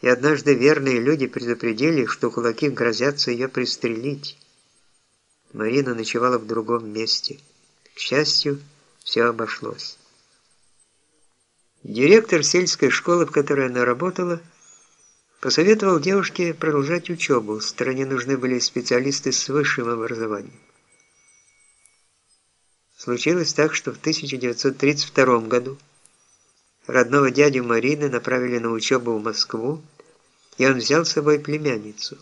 и однажды верные люди предупредили, что кулаки грозятся ее пристрелить. Марина ночевала в другом месте. К счастью, все обошлось. Директор сельской школы, в которой она работала, посоветовал девушке продолжать учебу. В стране нужны были специалисты с высшим образованием. Случилось так, что в 1932 году родного дядю Марины направили на учебу в Москву, и он взял с собой племянницу.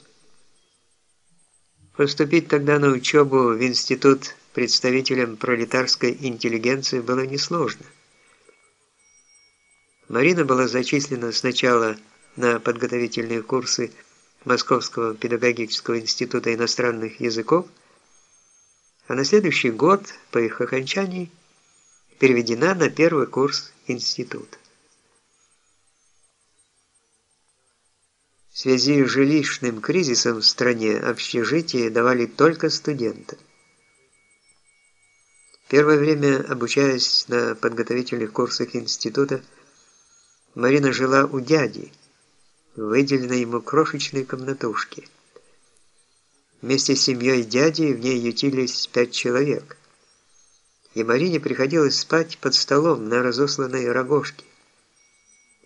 Поступить тогда на учебу в институт представителям пролетарской интеллигенции было несложно. Марина была зачислена сначала на подготовительные курсы Московского педагогического института иностранных языков, а на следующий год, по их окончании, переведена на первый курс института. В связи с жилищным кризисом в стране общежития давали только студентам. Первое время, обучаясь на подготовительных курсах института, Марина жила у дяди, выделенной ему крошечной комнатушке. Вместе с семьей дяди в ней ютились пять человек. И Марине приходилось спать под столом на разосланной рогожке.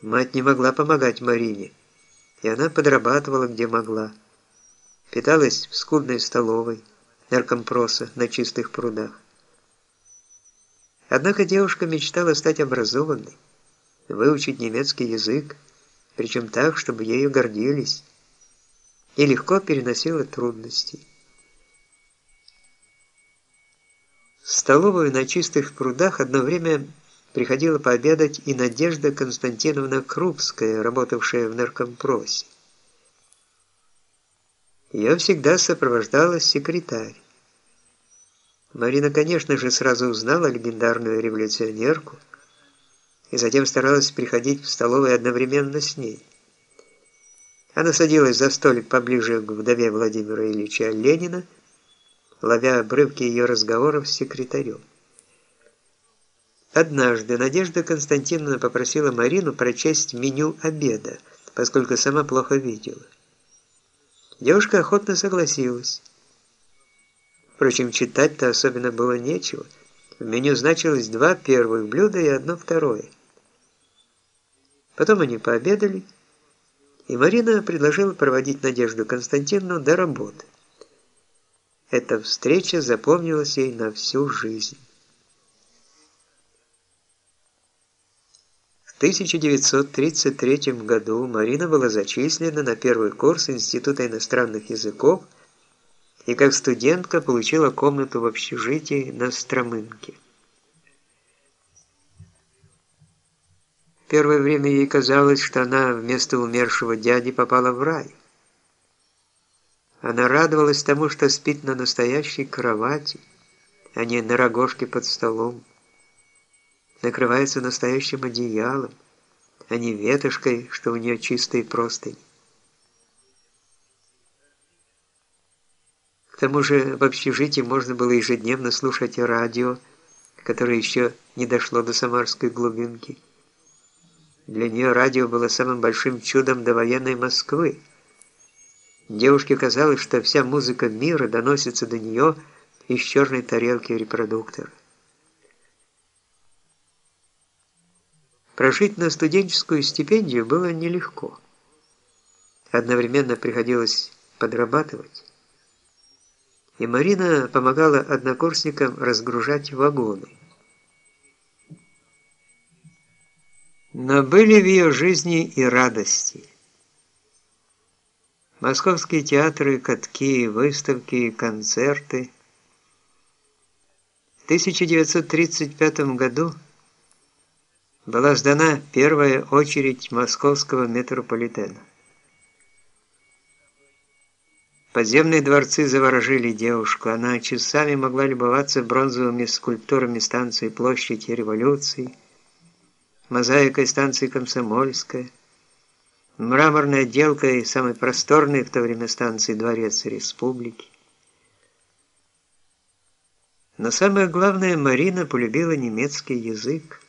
Мать не могла помогать Марине, и она подрабатывала где могла. Питалась в скудной столовой, наркомпроса на чистых прудах. Однако девушка мечтала стать образованной, выучить немецкий язык, причем так, чтобы ею гордились и легко переносила трудности. В столовую на чистых прудах одно время приходила пообедать и Надежда Константиновна Крупская, работавшая в наркомпросе. Ее всегда сопровождала секретарь. Марина, конечно же, сразу узнала легендарную революционерку и затем старалась приходить в столовую одновременно с ней. Она садилась за столик поближе к вдове Владимира Ильича Ленина, ловя обрывки ее разговоров с секретарем. Однажды Надежда Константиновна попросила Марину прочесть меню обеда, поскольку сама плохо видела. Девушка охотно согласилась. Впрочем, читать-то особенно было нечего. В меню значилось два первых блюда и одно второе. Потом они пообедали, и Марина предложила проводить Надежду Константиновну до работы. Эта встреча запомнилась ей на всю жизнь. В 1933 году Марина была зачислена на первый курс Института иностранных языков и как студентка получила комнату в общежитии на Стромынке. Первое время ей казалось, что она вместо умершего дяди попала в рай. Она радовалась тому, что спит на настоящей кровати, а не на рогожке под столом. Накрывается настоящим одеялом, а не ветошкой, что у нее чистые простыни. К тому же в общежитии можно было ежедневно слушать радио, которое еще не дошло до самарской глубинки. Для нее радио было самым большим чудом довоенной Москвы. Девушке казалось, что вся музыка мира доносится до нее из черной тарелки репродуктора. Прожить на студенческую стипендию было нелегко. Одновременно приходилось подрабатывать. И Марина помогала однокурсникам разгружать вагоны. Но были в ее жизни и радости. Московские театры, катки, выставки, концерты. В 1935 году была сдана первая очередь московского метрополитена. Подземные дворцы заворожили девушку. Она часами могла любоваться бронзовыми скульптурами станции площади революции, мозаикой станции Комсомольская, мраморной отделкой самой просторной в то время станции Дворец Республики. Но самое главное, Марина полюбила немецкий язык.